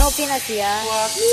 No Nasia. Waktu